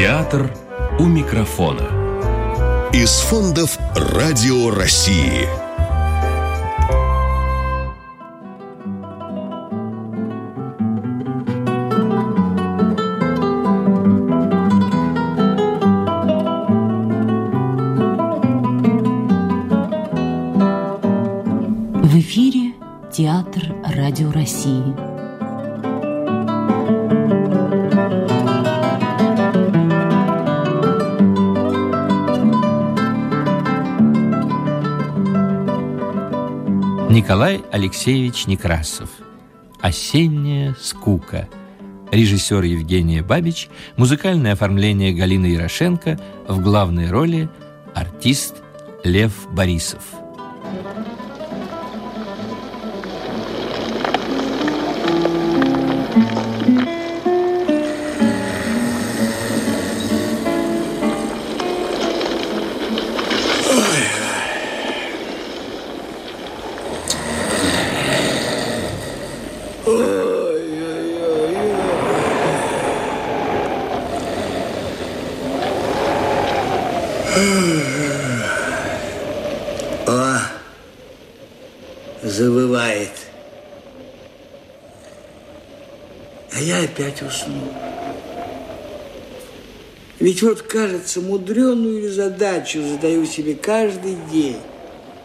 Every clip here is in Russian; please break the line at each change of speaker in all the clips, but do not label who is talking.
Театр у микрофона.
Из фондов «Радио России».
В эфире Театр Радио России.
Николай Алексеевич Некрасов. «Осенняя скука». Режиссер Евгения Бабич, музыкальное оформление Галины Ярошенко, в главной роли артист Лев Борисов.
О, А я опять уснул. Ведь вот, кажется, мудреную задачу задаю себе каждый день.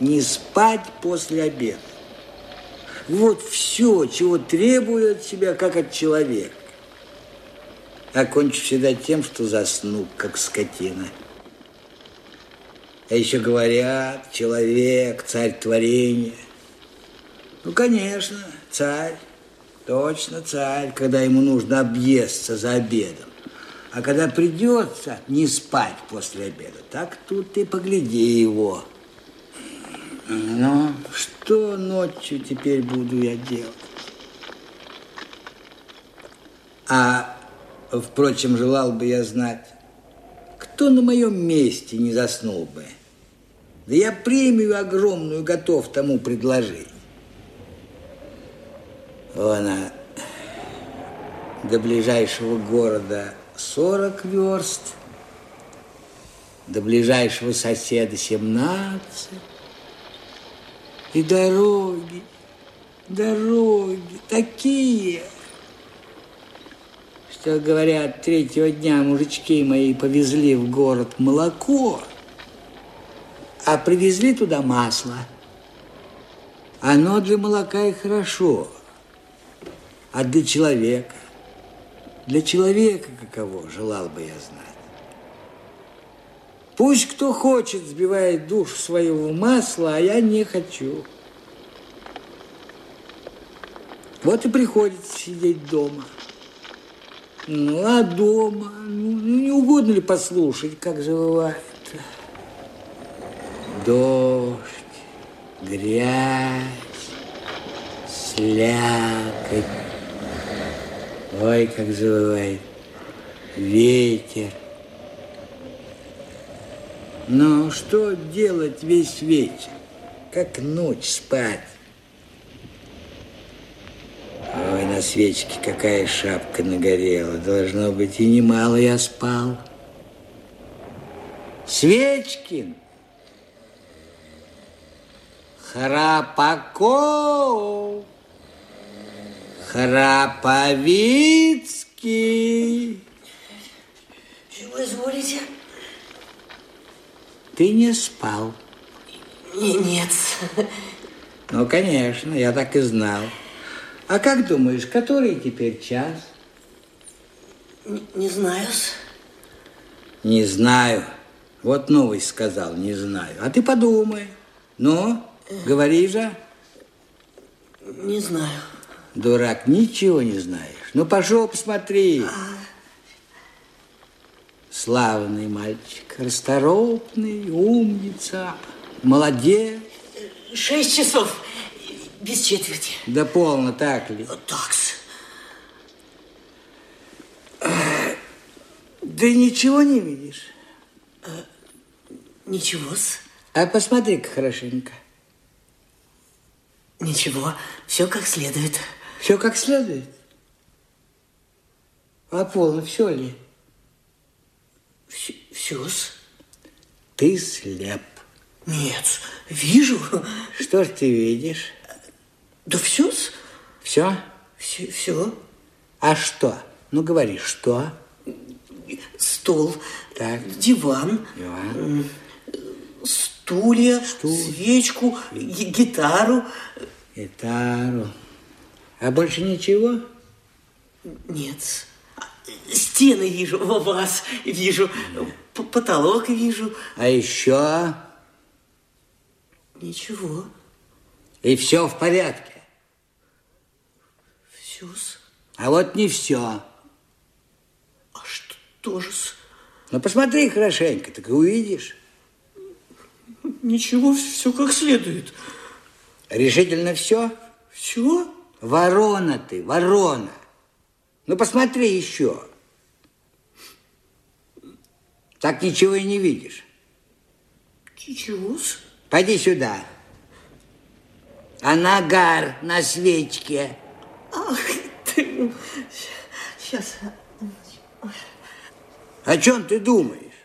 Не спать после обеда. Вот все, чего требую от себя, как от человека. Окончу всегда тем, что засну, как скотина. А еще говорят, человек, царь творения. Ну, конечно, царь, точно царь, когда ему нужно объесться за обедом. А когда придется не спать после обеда, так тут ты погляди его. Ну, что ночью теперь буду я делать? А, впрочем, желал бы я знать, кто на моем месте не заснул бы? Да я премию огромную готов тому предложить. Она до ближайшего города 40 верст, до ближайшего соседа 17. И дороги, дороги такие, что, говорят, третьего дня мужички мои повезли в город молоко, а привезли туда масло. Оно для молока и хорошо, а для человека, для человека каково, желал бы я знать. Пусть кто хочет сбивает душу своего масла, а я не хочу. Вот и приходится сидеть дома. Ну, а дома? Ну, не угодно ли послушать, как завывает? Дождь, грязь, слякоть. Ой, как завывает ветер. Но что делать весь вечер? Как ночь спать? Ой, на свечке какая шапка нагорела. Должно быть, и немало я спал. Свечкин! Храпаков! Храповицкий!
Чего изволите?
Ты не спал.
Не, нет.
Ну, конечно, я так и знал. А как думаешь, который теперь час?
Не, не знаю.
Не знаю. Вот новость сказал, не знаю. А ты подумай. Ну, говори же.
Не знаю.
Дурак, ничего не знаешь. Ну, пошел, посмотри. Славный мальчик, расторопный, умница, молодец.
Шесть часов без четверти.
Да полно, так ли?
Такс.
Да ничего не видишь.
Ничего-с.
А посмотри-ка хорошенько.
Ничего. Все как следует.
Все как следует. А полно все ли?
Все-с.
Ты слеп.
Нет, вижу.
Что ж ты видишь?
Да все-с.
Все?
Все, все.
А что? Ну, говори, что?
Стол,
Так.
диван,
Иван.
стулья,
Стул.
свечку, ги- гитару.
Гитару. А больше ничего?
Нет. Стены вижу, вас вижу, потолок вижу.
А еще?
Ничего.
И все в порядке.
Все-с.
А вот не все.
А что же-с?
Ну, посмотри хорошенько, так и увидишь.
Ничего, все как следует.
Решительно все?
Все?
Ворона ты, ворона. Ну, посмотри еще. Так ничего и не видишь.
Ничего-с.
Пойди сюда. А нагар на свечке.
Ах ты. Сейчас.
О чем ты думаешь?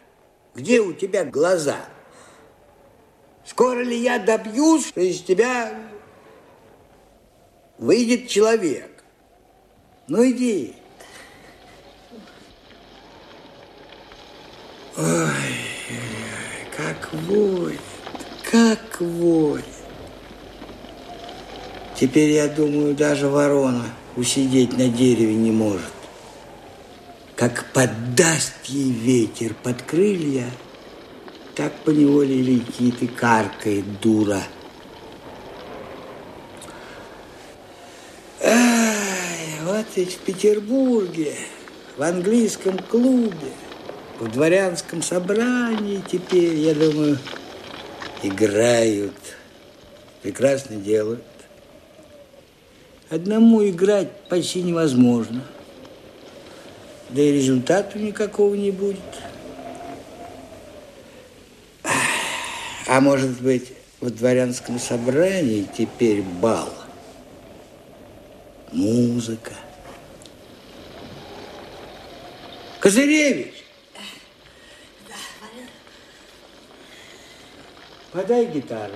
Где у тебя глаза? Скоро ли я добьюсь, что из тебя выйдет человек? Ну, иди. Ой, как воет, как воет. Теперь, я думаю, даже ворона усидеть на дереве не может. Как поддаст ей ветер под крылья, так поневоле летит и каркает дура. Ай, вот ведь в Петербурге, в английском клубе, в дворянском собрании теперь, я думаю, играют, прекрасно делают. Одному играть почти невозможно. Да и результата никакого не будет. А может быть, в дворянском собрании теперь бал? Музыка. Козыревич! Подай гитару.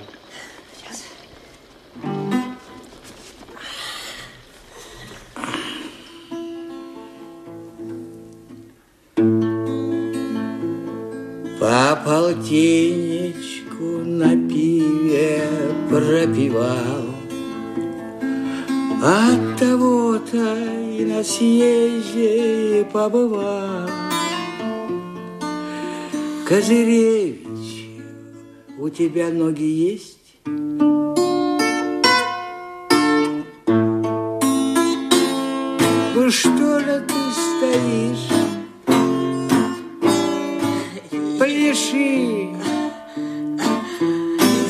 По полтинничку на пиве пропивал. От того-то и на съезде побывал. Козыревич, у тебя ноги есть? Ну что же ты стоишь? Пляши.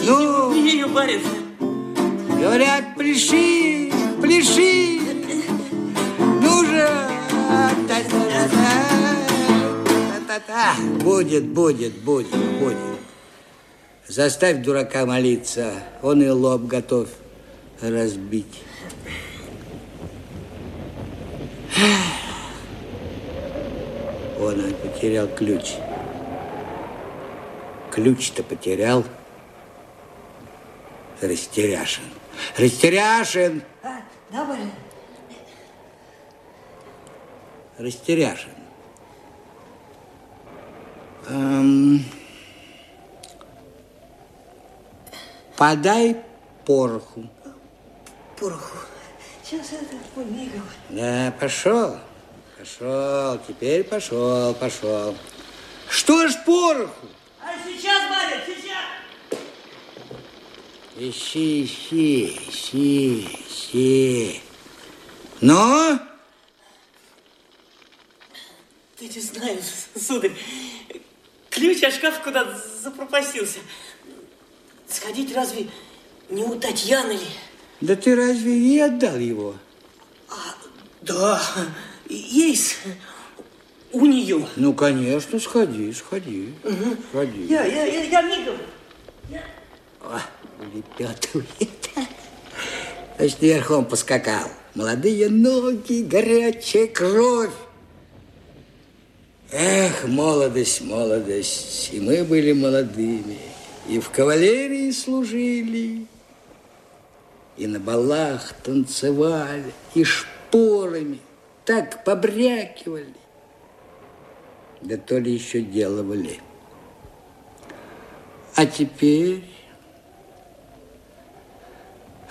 Ну, говорят, пляши, Та-та-та. Будет, будет, будет, будет. Заставь дурака молиться, он и лоб готов разбить. Он потерял ключ. Ключ-то потерял. Растеряшен. Растеряшен!
А, да, барин?
Эм, подай пороху.
Пороху. Сейчас это помигом.
Да, пошел. Пошел, теперь пошел, пошел. Что ж пороху?
А сейчас, барин, сейчас.
Ищи, ищи, ищи, ищи. Ну?
Да не знаю, сударь. Ключ от шкафа куда запропастился. Сходить разве не у Татьяны ли?
Да ты разве ей отдал его?
Да, есть у нее.
Ну, конечно, сходи, сходи. Сходи.
Я, я, я, я мигом.
О, улепетывает. Значит, верхом поскакал. Молодые ноги, горячая кровь. Эх, молодость, молодость. И мы были молодыми. И в кавалерии служили, и на балах танцевали, и шпорами так побрякивали. Да то ли еще делали. А теперь...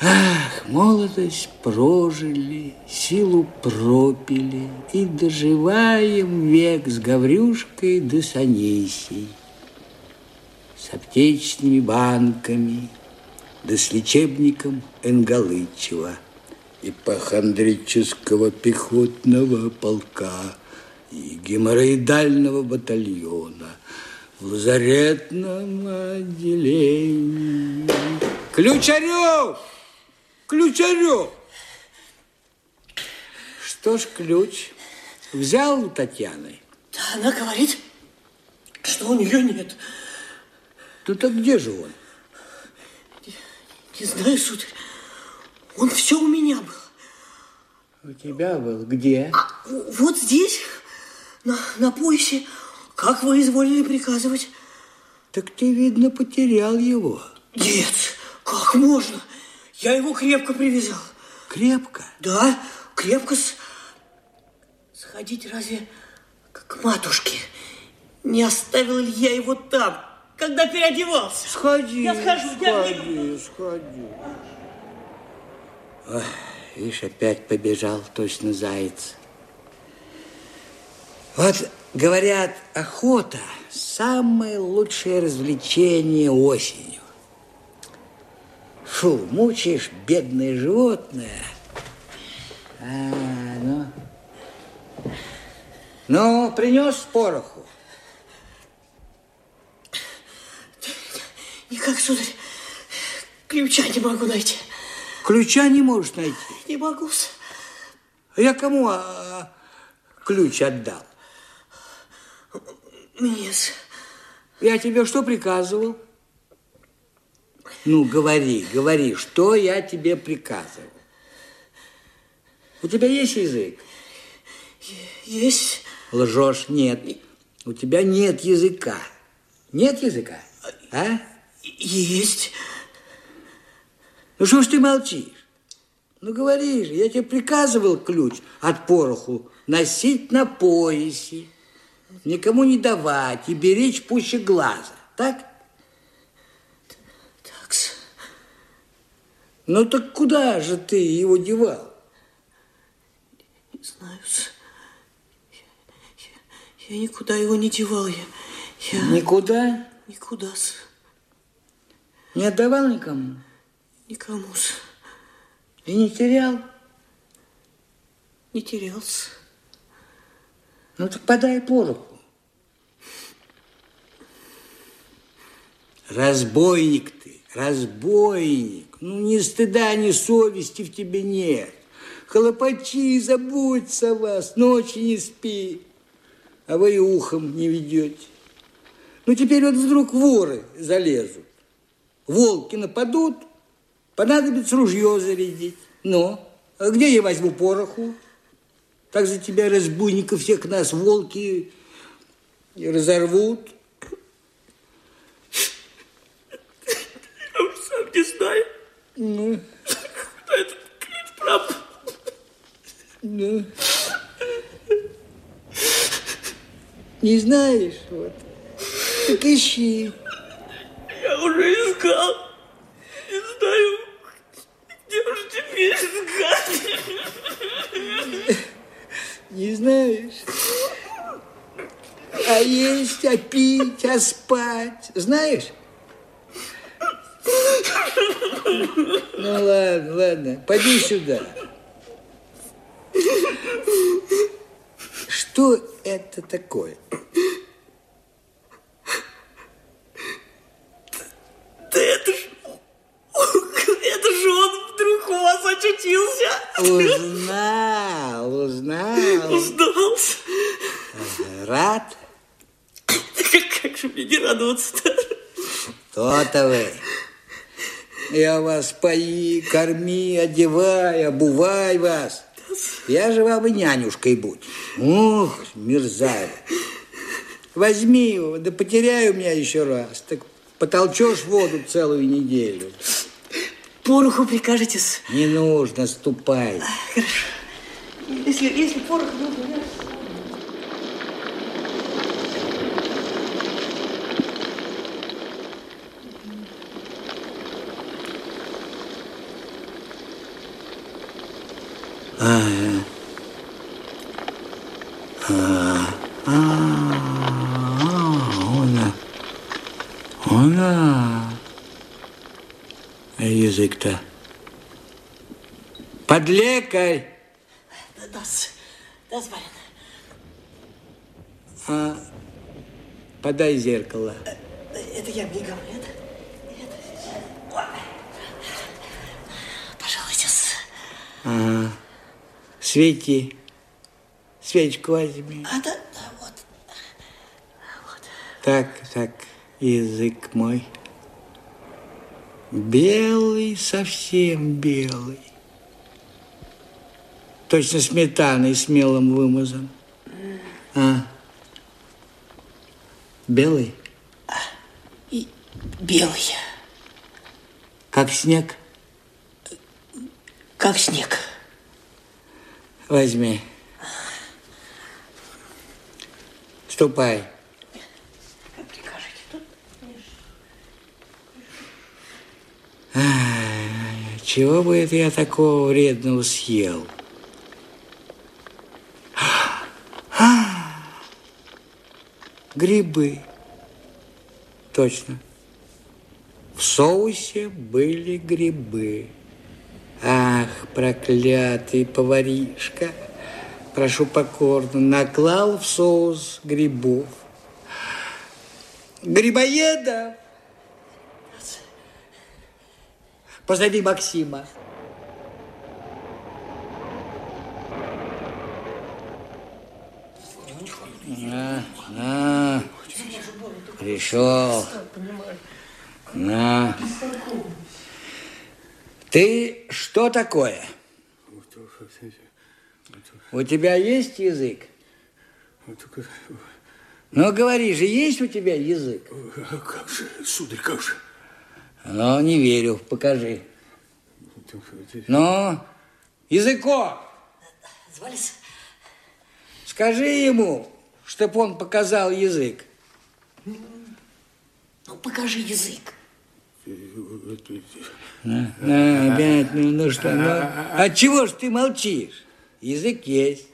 Ах, молодость прожили, силу пропили, И доживаем век с Гаврюшкой да с Анисей, С аптечными банками, да с лечебником Энгалычева И похондрического пехотного полка, И геморроидального батальона В лазаретном отделении. Ключарев! Ключарев! Что ж, ключ взял у Татьяны?
Да, она говорит, что у нее нет.
Ну так где же он?
Не, не знаю, сударь. Он все у меня был.
У тебя был где?
А, вот здесь, на, на поясе, как вы изволили приказывать.
Так ты, видно, потерял его.
Нет, как можно? Я его крепко привязал.
Крепко?
Да, крепко с... Сходить разве к матушке? Не оставил ли я его там, когда переодевался?
Сходи,
я схожу,
сходи,
я
сходи. Ой, видишь, опять побежал точно заяц. Вот, говорят, охота – самое лучшее развлечение осенью. Фу, мучаешь бедное животное. А, ну. Ну, принес пороху?
Никак, сударь, ключа не могу найти.
Ключа не можешь найти?
Не могу.
Я кому а, ключ отдал?
Мне.
Я тебе что приказывал? Ну, говори, говори, что я тебе приказывал? У тебя есть язык?
Есть.
Лжешь? Нет. У тебя нет языка. Нет языка? А?
Есть.
Ну, что ж ты молчишь? Ну, говори же, я тебе приказывал ключ от пороху носить на поясе, никому не давать и беречь пуще глаза. Так?
Такс.
Ну, так куда же ты его девал?
Не знаю. Я, я, я никуда его не девал. Я, я...
Никуда?
Никуда.
Не отдавал никому?
Никому.
И не терял?
Не терялся.
Ну, так подай пороху. Разбойник ты, разбойник. Ну, ни стыда, ни совести в тебе нет. Хлопачи, заботься о вас, ночи не спи, а вы и ухом не ведете. Ну, теперь вот вдруг воры залезут, волки нападут, понадобится ружье зарядить. Ну, а где я возьму пороху? Так за тебя, разбойников, всех нас волки разорвут.
Я уж сам не знаю.
Ну,
Куда этот ключ пропал?
ну. Не знаешь, вот. Так ищи.
Я уже искал. Не знаю, где же теперь искать.
Не знаешь? А есть, а пить, а спать. Знаешь? Ну ладно, ладно. Пойди сюда. Что это такое?
Да это ж... Это же он вдруг у вас очутился.
Узнал, узнал.
Узнался.
Рад?
Как, как же мне не радоваться-то?
То-то вы. Я вас пои, корми, одевай, обувай вас. Я же вам и нянюшкой будь. Ух, мерзавец. Возьми его, да потеряй у меня еще раз. Так потолчешь воду целую неделю.
Пороху прикажете?
Не нужно, ступай.
Хорошо. Если, если порох нужен, я...
Она. Она. А язык-то.
Да, да, да, барин.
А, подай зеркало.
Это я это? это. Ой. Пожалуйста.
Ага. Свети. Свечку возьми.
А, да, да, вот.
Так, так, язык мой. Белый, совсем белый. Точно сметаной с мелом вымазан. А? Белый?
И белый,
Как снег?
как снег.
Возьми. Ступай.
Как прикажете, тут
Чего бы это я такого вредного съел? Грибы. Точно. В соусе были грибы. Ах, проклятый поваришка. Прошу покорно, наклал в соус грибов. Грибоеда! Позови Максима. На, на. Пришел. На. Ты что такое? У тебя есть язык? Ну, говори же, есть у тебя язык?
Как же, сударь, как же?
Ну, не верю, покажи. Ну, языко,
Звались?
скажи ему, чтоб он показал язык.
Ну, покажи язык.
А, опять, ну, ну что, ну, от чего ж ты молчишь? Язык есть.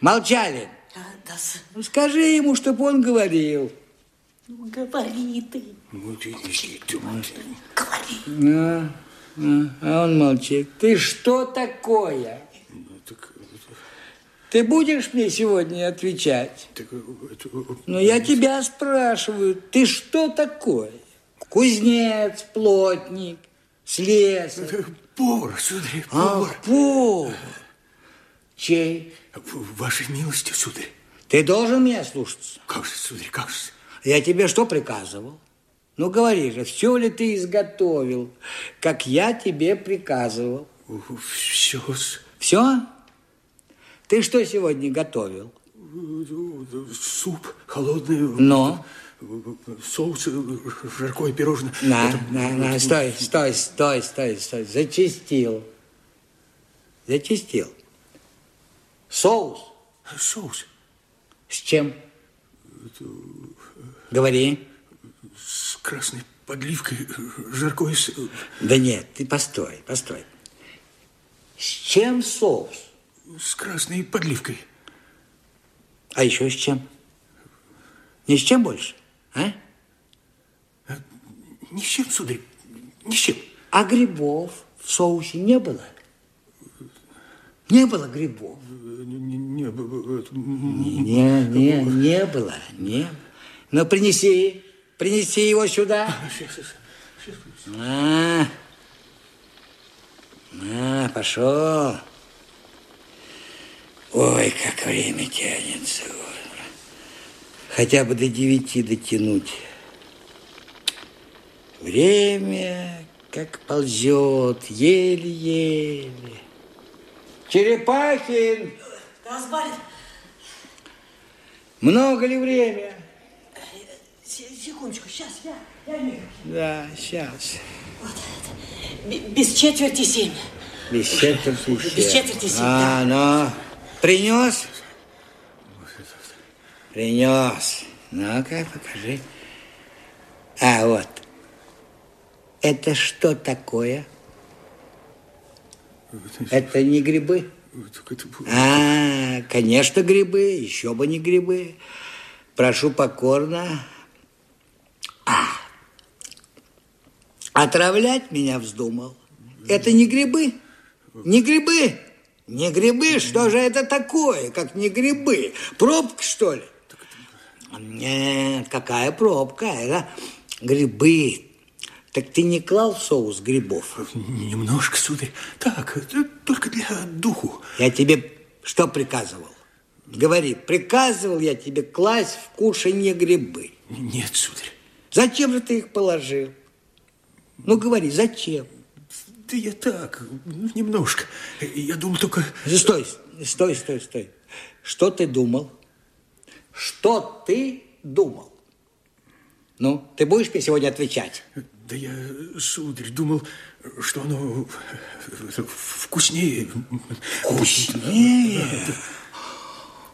Молчали.
А, да,
Ну, скажи ему, чтоб он говорил.
ну, говори ты.
Ну, ты, иди, ты,
Говори.
А, а, а он молчит. Ты что такое? Ты будешь мне сегодня отвечать?
так, это,
Ну, я тебя спрашиваю, ты что такое? Кузнец, плотник, слесарь.
повар, сударь,
А,
повар.
повар. Чей?
Вашей милости, сударь.
Ты должен меня слушаться.
Как же, сударь, как же?
Я тебе что приказывал? Ну, говори же, все ли ты изготовил, как я тебе приказывал?
Все,
Все? Ты что сегодня готовил?
суп холодный.
Но?
Соус, э, жаркое пирожное.
На,
Это-
на, на, стой, стой, стой, стой, стой. Зачистил. Зачистил. Соус.
Соус
С чем? Говори.
с красной подливкой, э, жаркое.
Да нет, ты постой, постой. С чем соус?
С красной подливкой.
А еще с чем? Ни с чем больше? А?
Ни с чем, сударь, ни с чем.
А грибов в соусе не было? Не было грибов.
Не, не, э, э,
Не, не, не было. Не. Ну, принеси, принеси его сюда. На. На, пошел. Ой, как время тянется. Хотя бы до девяти дотянуть. Время как ползет, еле-еле. Черепахин,
Да, барин.
много ли время?
Секундочку, сейчас, я, я мигом.
Да, сейчас.
Вот. Без четверти семь.
Без четверти
Без
семь.
четверти семь,
А, ну, принес? Принес. Ну-ка, покажи. А, вот. Это что такое? Это не грибы? А, конечно, грибы, еще бы не грибы. Прошу покорно. А, отравлять меня вздумал. Это не грибы? Не грибы? Не грибы? Что же это такое, как не грибы? Пробка, что ли? Нет, какая пробка? Это грибы. Так ты не клал в соус грибов?
Немножко, сударь. Так, только для духу.
Я тебе что приказывал? Говори, приказывал я тебе класть в кушанье грибы.
Нет, сударь.
Зачем же ты их положил? Ну, говори, зачем?
Да я так, ну, немножко. Я думал только...
Стой, стой, стой, стой. Что ты думал? Что ты думал? Ну, ты будешь мне сегодня отвечать?
Да я, сударь, думал, что оно вкуснее.
Вкуснее?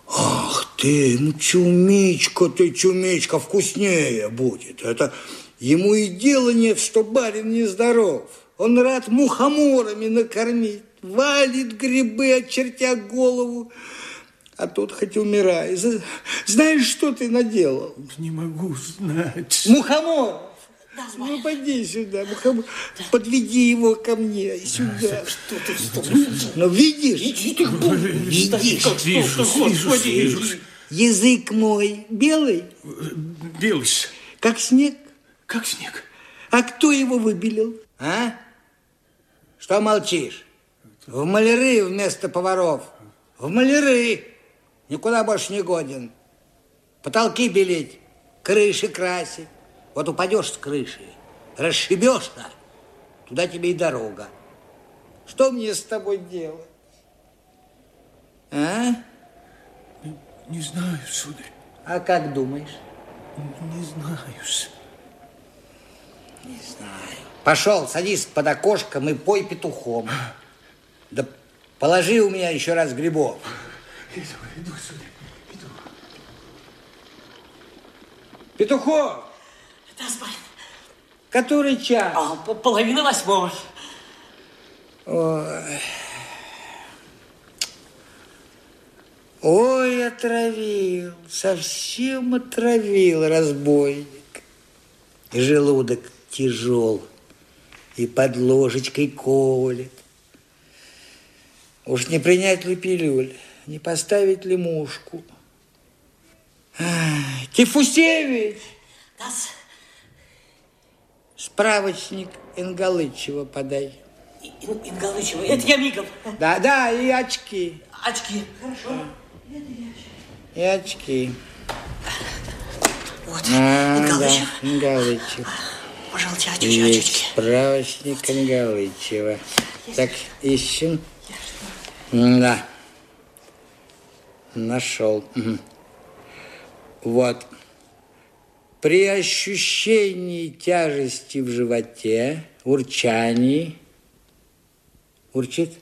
Ах ты, ну чумичка ты, чумичка, вкуснее будет. Это ему и дело нет, что барин нездоров. Он рад мухоморами накормить, валит грибы, очертя голову. А тут хоть умирай. Знаешь, что ты наделал?
Не могу знать.
Мухомор! Ну, поди сюда, мухомор. Подведи его ко мне, сюда.
Что ты, что ты?
Ну, видишь? Видишь?
Господи.
Язык мой белый,
Белый,
как снег.
как снег.
А кто его выбелил? А? Что молчишь? В маляры вместо поваров. В маляры. Никуда больше не годен. Потолки белить, крыши красить. Вот упадешь с крыши, расшибешься, туда тебе и дорога. Что мне с тобой делать? А?
Не знаю, сударь,
А как думаешь?
не знаю.
Не знаю. Пошел, садись под окошком и пой петухом. Да положи у меня еще раз грибов.
Иду, иду, сударь, иду.
Петухов,
Да, господин.
который час?
А, по- половина восьмого.
Ой, отравил, совсем отравил разбойник. И желудок тяжел, и под ложечкой колет. Уж не принять ли пилюль, не поставить ли мушку? Ай, Тифусевич,
Да,
справочник Ингалычева подай.
Ин- Ингалычева, это я мигом.
Да, да, и очки,
Очки. Хорошо.
и очки.
Вот,
А,
Ингалычев.
да, Ингалычев.
Пожалуйста, очки,
Есть
очечки.
справочник Ингалычева. Так, ищем. Да. Нашел. Вот. При ощущении тяжести в животе, урчании, урчит,